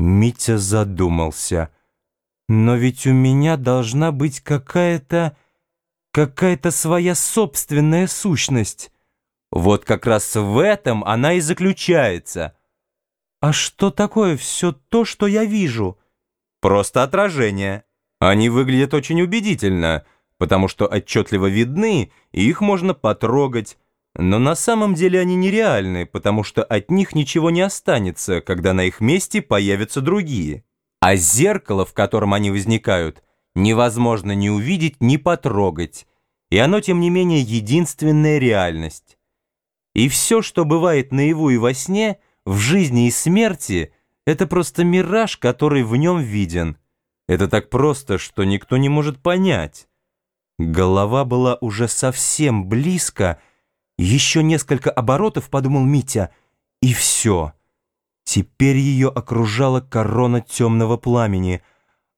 Митя задумался. Но ведь у меня должна быть какая-то... какая-то своя собственная сущность. Вот как раз в этом она и заключается. А что такое все то, что я вижу? Просто отражение. Они выглядят очень убедительно, потому что отчетливо видны, и их можно потрогать, но на самом деле они нереальны, потому что от них ничего не останется, когда на их месте появятся другие. А зеркало, в котором они возникают, невозможно ни увидеть, ни потрогать, и оно, тем не менее, единственная реальность. И все, что бывает наяву и во сне, в жизни и смерти, это просто мираж, который в нем виден. Это так просто, что никто не может понять. Голова была уже совсем близко, еще несколько оборотов, подумал Митя, и все. Теперь ее окружала корона темного пламени.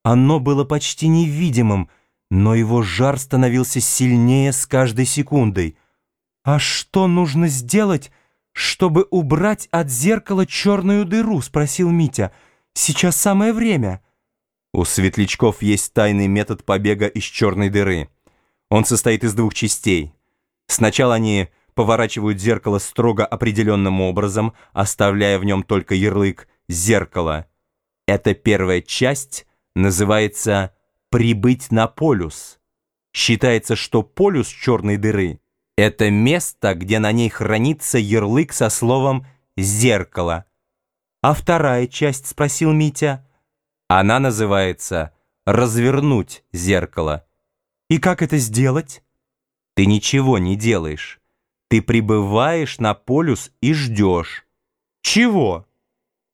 Оно было почти невидимым, но его жар становился сильнее с каждой секундой. «А что нужно сделать, чтобы убрать от зеркала черную дыру?» — спросил Митя. «Сейчас самое время». У светлячков есть тайный метод побега из черной дыры. Он состоит из двух частей. Сначала они поворачивают зеркало строго определенным образом, оставляя в нем только ярлык «зеркало». Эта первая часть называется «прибыть на полюс». Считается, что полюс черной дыры — это место, где на ней хранится ярлык со словом «зеркало». «А вторая часть?» — спросил Митя. Она называется «развернуть зеркало». «И как это сделать?» «Ты ничего не делаешь». Ты прибываешь на полюс и ждешь. Чего?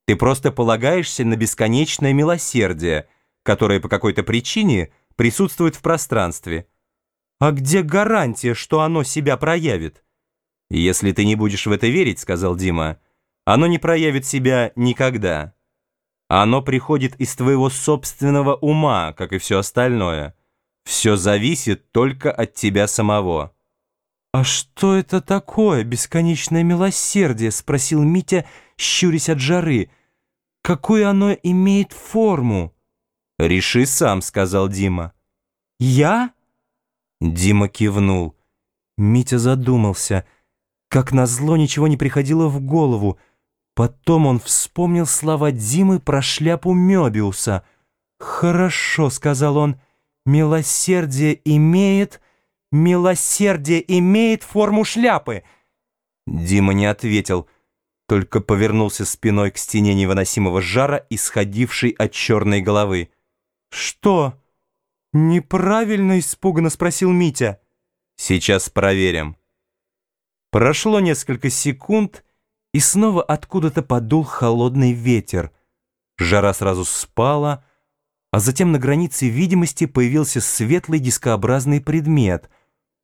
Ты просто полагаешься на бесконечное милосердие, которое по какой-то причине присутствует в пространстве. А где гарантия, что оно себя проявит? Если ты не будешь в это верить, сказал Дима, оно не проявит себя никогда. Оно приходит из твоего собственного ума, как и все остальное. Все зависит только от тебя самого. «А что это такое, бесконечное милосердие?» — спросил Митя, щурясь от жары. «Какую оно имеет форму?» «Реши сам», — сказал Дима. «Я?» Дима кивнул. Митя задумался. Как назло, ничего не приходило в голову. Потом он вспомнил слова Димы про шляпу Мёбиуса. «Хорошо», — сказал он, — «милосердие имеет...» «Милосердие имеет форму шляпы!» Дима не ответил, только повернулся спиной к стене невыносимого жара, исходившей от черной головы. «Что? Неправильно?» — испуганно спросил Митя. «Сейчас проверим». Прошло несколько секунд, и снова откуда-то подул холодный ветер. Жара сразу спала, а затем на границе видимости появился светлый дискообразный предмет —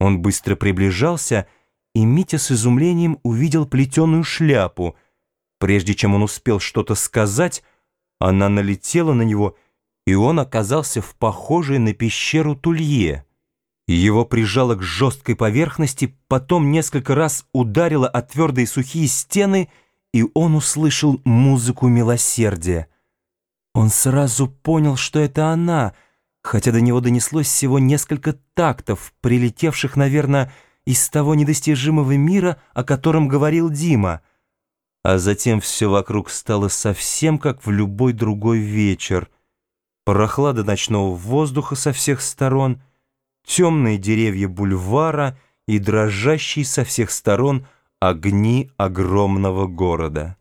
он быстро приближался, и Митя с изумлением увидел плетеную шляпу. Прежде чем он успел что-то сказать, она налетела на него, и он оказался в похожей на пещеру тулье. Его прижало к жесткой поверхности, потом несколько раз ударило о твердые сухие стены, и он услышал музыку милосердия. Он сразу понял, что это она — хотя до него донеслось всего несколько тактов, прилетевших, наверное, из того недостижимого мира, о котором говорил Дима. А затем все вокруг стало совсем как в любой другой вечер. Прохлада ночного воздуха со всех сторон, темные деревья бульвара и дрожащие со всех сторон огни огромного города.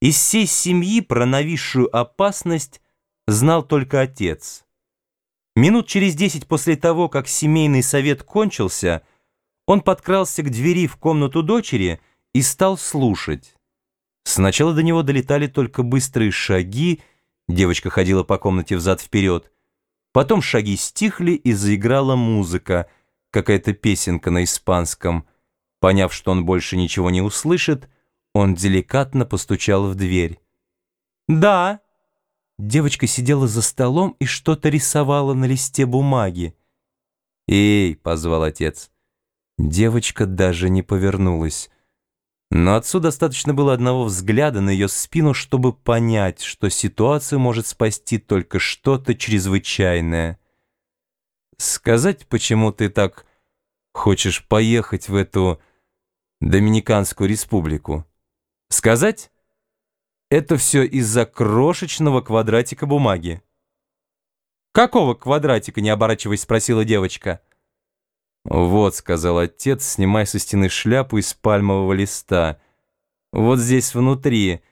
Из всей семьи про нависшую опасность знал только отец. Минут через десять после того, как семейный совет кончился, он подкрался к двери в комнату дочери и стал слушать. Сначала до него долетали только быстрые шаги, девочка ходила по комнате взад-вперед. Потом шаги стихли и заиграла музыка, какая-то песенка на испанском. Поняв, что он больше ничего не услышит, он деликатно постучал в дверь. «Да», Девочка сидела за столом и что-то рисовала на листе бумаги. «Эй!» — позвал отец. Девочка даже не повернулась. Но отцу достаточно было одного взгляда на ее спину, чтобы понять, что ситуацию может спасти только что-то чрезвычайное. Сказать, почему ты так хочешь поехать в эту Доминиканскую республику? Сказать? Это все из-за крошечного квадратика бумаги. «Какого квадратика?» — не оборачиваясь, спросила девочка. «Вот», — сказал отец, снимая со стены шляпу из пальмового листа. «Вот здесь внутри,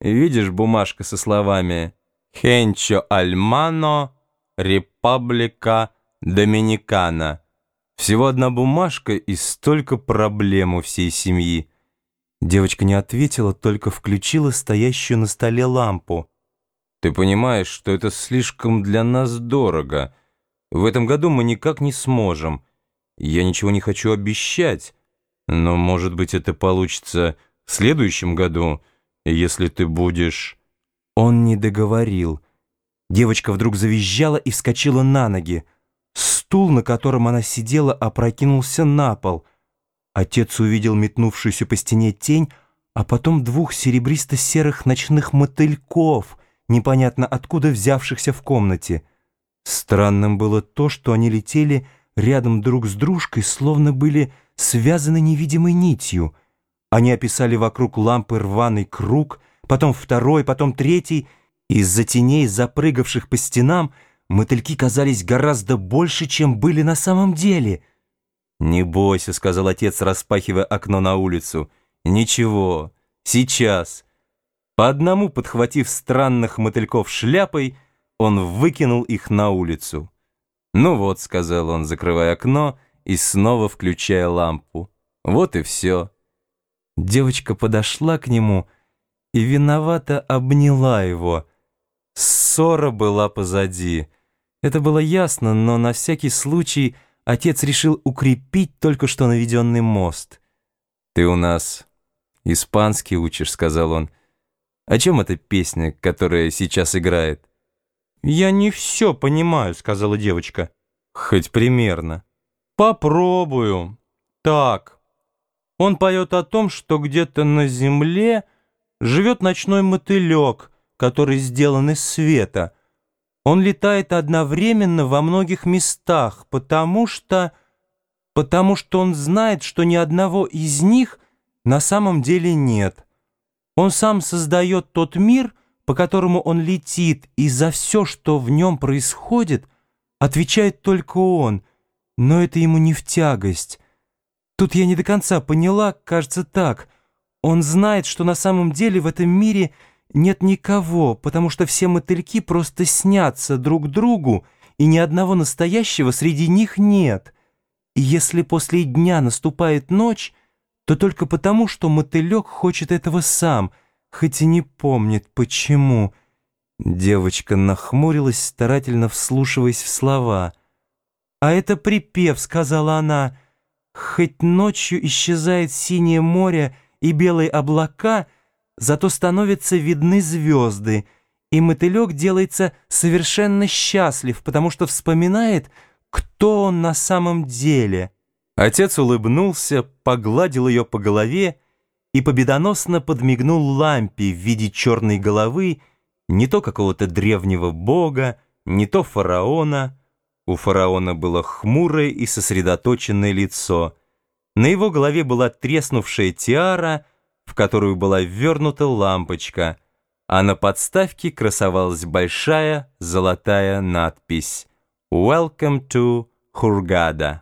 видишь бумажка со словами «Хенчо Альмано, Репаблика Доминикана». Всего одна бумажка и столько проблем у всей семьи». Девочка не ответила, только включила стоящую на столе лампу. «Ты понимаешь, что это слишком для нас дорого. В этом году мы никак не сможем». Я ничего не хочу обещать, но, может быть, это получится в следующем году, если ты будешь...» Он не договорил. Девочка вдруг завизжала и вскочила на ноги. Стул, на котором она сидела, опрокинулся на пол. Отец увидел метнувшуюся по стене тень, а потом двух серебристо-серых ночных мотыльков, непонятно откуда взявшихся в комнате. Странным было то, что они летели рядом друг с дружкой, словно были связаны невидимой нитью. Они описали вокруг лампы рваный круг, потом второй, потом третий. Из-за теней, запрыгавших по стенам, мотыльки казались гораздо больше, чем были на самом деле. «Не бойся», — сказал отец, распахивая окно на улицу. «Ничего, сейчас». По одному подхватив странных мотыльков шляпой, он выкинул их на улицу. «Ну вот», — сказал он, закрывая окно и снова включая лампу. «Вот и все». Девочка подошла к нему и виновато обняла его. Ссора была позади. Это было ясно, но на всякий случай отец решил укрепить только что наведенный мост. «Ты у нас испанский учишь», — сказал он. «О чем эта песня, которая сейчас играет?» «Я не все понимаю», — сказала девочка. «Хоть примерно». «Попробую. Так. Он поет о том, что где-то на земле живет ночной мотылек, который сделан из света. Он летает одновременно во многих местах, потому что... потому что он знает, что ни одного из них на самом деле нет. Он сам создает тот мир, по которому он летит, и за все, что в нем происходит, отвечает только он, но это ему не в тягость. Тут я не до конца поняла, кажется так. Он знает, что на самом деле в этом мире нет никого, потому что все мотыльки просто снятся друг другу, и ни одного настоящего среди них нет. И если после дня наступает ночь, то только потому, что мотылек хочет этого сам — хоть и не помнит, почему. Девочка нахмурилась, старательно вслушиваясь в слова. «А это припев», — сказала она. «Хоть ночью исчезает синее море и белые облака, зато становятся видны звезды, и мотылек делается совершенно счастлив, потому что вспоминает, кто он на самом деле». Отец улыбнулся, погладил ее по голове и победоносно подмигнул лампе в виде черной головы не то какого-то древнего бога, не то фараона. У фараона было хмурое и сосредоточенное лицо. На его голове была треснувшая тиара, в которую была ввернута лампочка, а на подставке красовалась большая золотая надпись «Welcome to Hurghada».